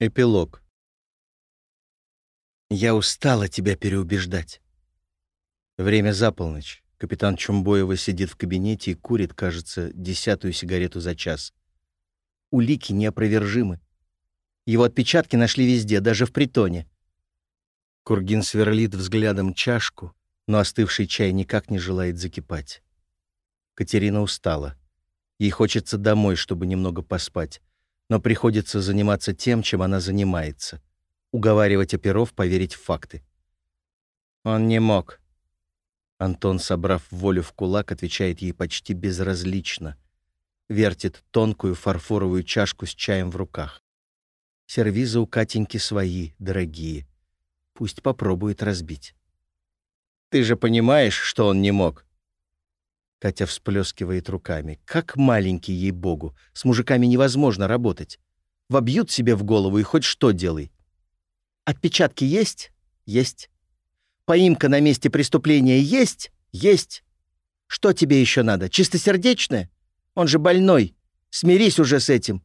Эпилог. Я устала тебя переубеждать. Время за полночь. Капитан Чумбоева сидит в кабинете и курит, кажется, десятую сигарету за час. Улики неопровержимы. Его отпечатки нашли везде, даже в притоне. Кургин сверлит взглядом чашку, но остывший чай никак не желает закипать. Катерина устала. Ей хочется домой, чтобы немного поспать но приходится заниматься тем, чем она занимается. Уговаривать оперов поверить в факты. Он не мог. Антон, собрав волю в кулак, отвечает ей почти безразлично. Вертит тонкую фарфоровую чашку с чаем в руках. Сервизы у Катеньки свои, дорогие. Пусть попробует разбить. «Ты же понимаешь, что он не мог?» Катя всплескивает руками. Как маленький, ей-богу. С мужиками невозможно работать. Вобьют себе в голову и хоть что делай. Отпечатки есть? Есть. Поимка на месте преступления есть? Есть. Что тебе еще надо? Чистосердечное? Он же больной. Смирись уже с этим.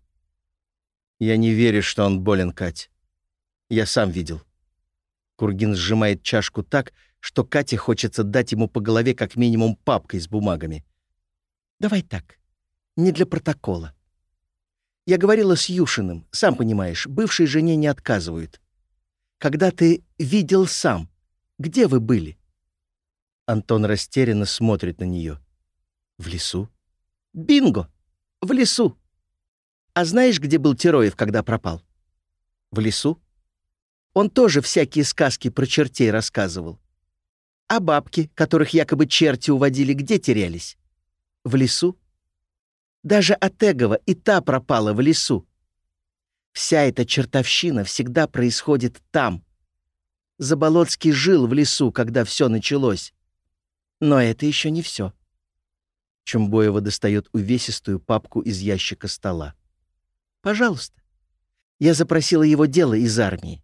Я не верю, что он болен, Кать. Я сам видел. Кургин сжимает чашку так, что Кате хочется дать ему по голове как минимум папкой с бумагами. «Давай так. Не для протокола. Я говорила с Юшиным, сам понимаешь, бывшей жене не отказывают. Когда ты видел сам, где вы были?» Антон растерянно смотрит на нее. «В лесу?» «Бинго! В лесу!» «А знаешь, где был Тероев, когда пропал?» «В лесу?» Он тоже всякие сказки про чертей рассказывал. А бабки, которых якобы черти уводили, где терялись? В лесу? Даже Атегова и та пропала в лесу. Вся эта чертовщина всегда происходит там. Заболоцкий жил в лесу, когда все началось. Но это еще не все. Чумбоева достает увесистую папку из ящика стола. «Пожалуйста. Я запросила его дело из армии.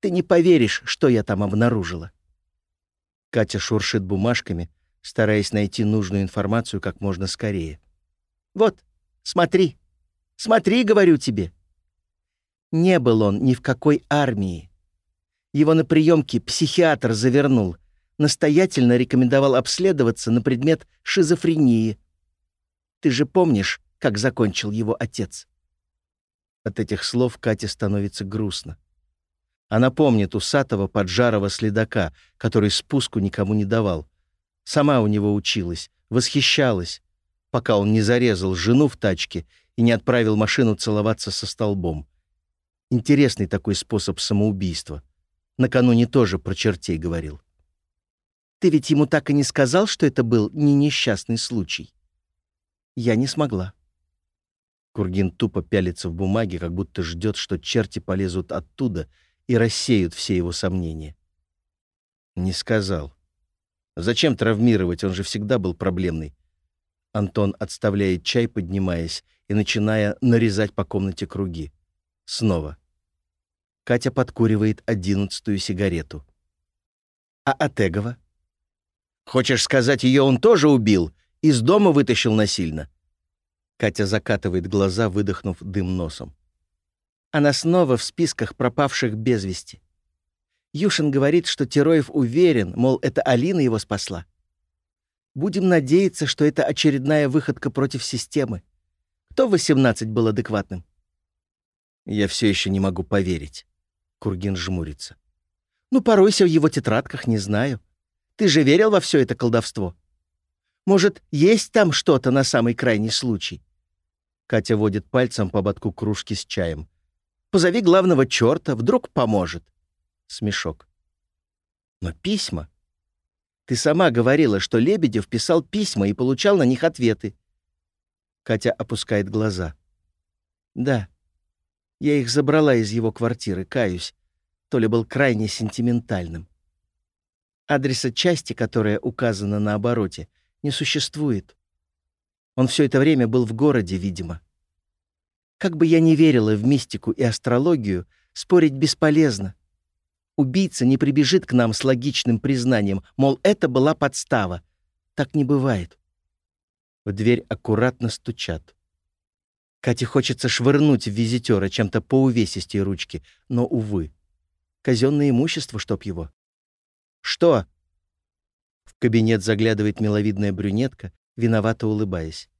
Ты не поверишь, что я там обнаружила. Катя шуршит бумажками, стараясь найти нужную информацию как можно скорее. «Вот, смотри. Смотри, говорю тебе». Не был он ни в какой армии. Его на приемке психиатр завернул, настоятельно рекомендовал обследоваться на предмет шизофрении. Ты же помнишь, как закончил его отец? От этих слов Кате становится грустно. Она помнит усатого поджарого следака, который спуску никому не давал. Сама у него училась, восхищалась, пока он не зарезал жену в тачке и не отправил машину целоваться со столбом. Интересный такой способ самоубийства. Накануне тоже про чертей говорил. «Ты ведь ему так и не сказал, что это был не несчастный случай?» «Я не смогла». Кургин тупо пялится в бумаге, как будто ждет, что черти полезут оттуда — и рассеют все его сомнения. Не сказал. Зачем травмировать, он же всегда был проблемный. Антон отставляет чай, поднимаясь, и начиная нарезать по комнате круги. Снова. Катя подкуривает одиннадцатую сигарету. А Атегова? Хочешь сказать, ее он тоже убил? Из дома вытащил насильно? Катя закатывает глаза, выдохнув дым носом. Она снова в списках пропавших без вести. Юшин говорит, что Тероев уверен, мол, это Алина его спасла. Будем надеяться, что это очередная выходка против системы. Кто в 18 был адекватным? Я все еще не могу поверить. Кургин жмурится. Ну, поройся в его тетрадках, не знаю. Ты же верил во все это колдовство? Может, есть там что-то на самый крайний случай? Катя водит пальцем по ободку кружки с чаем. Позови главного черта, вдруг поможет. Смешок. Но письма? Ты сама говорила, что Лебедев писал письма и получал на них ответы. Катя опускает глаза. Да, я их забрала из его квартиры, каюсь. Толя был крайне сентиментальным. Адреса части, которая указана на обороте, не существует. Он все это время был в городе, видимо. Как бы я ни верила в мистику и астрологию, спорить бесполезно. Убийца не прибежит к нам с логичным признанием, мол, это была подстава. Так не бывает. В дверь аккуратно стучат. Кате хочется швырнуть в визитера чем-то по увесистей ручки, но, увы. Казенное имущество, чтоб его. «Что?» В кабинет заглядывает миловидная брюнетка, виновато улыбаясь.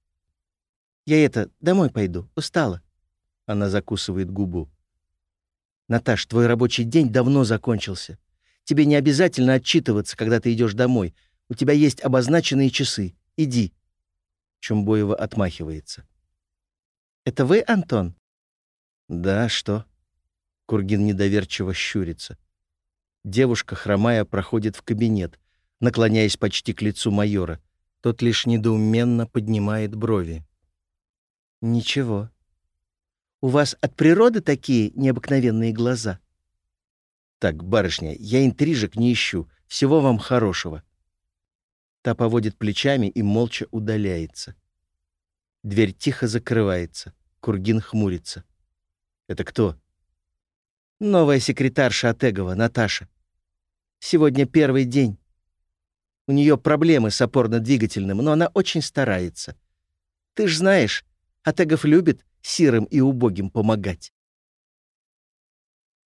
«Я это, домой пойду, устала». Она закусывает губу. «Наташ, твой рабочий день давно закончился. Тебе не обязательно отчитываться, когда ты идешь домой. У тебя есть обозначенные часы. Иди». Чумбоева отмахивается. «Это вы, Антон?» «Да, что?» Кургин недоверчиво щурится. Девушка, хромая, проходит в кабинет, наклоняясь почти к лицу майора. Тот лишь недоуменно поднимает брови. «Ничего. У вас от природы такие необыкновенные глаза?» «Так, барышня, я интрижек не ищу. Всего вам хорошего». Та поводит плечами и молча удаляется. Дверь тихо закрывается. Кургин хмурится. «Это кто?» «Новая секретарша Атегова, Наташа. Сегодня первый день. У нее проблемы с опорно-двигательным, но она очень старается. Ты ж знаешь, Атегов любит сирым и убогим помогать.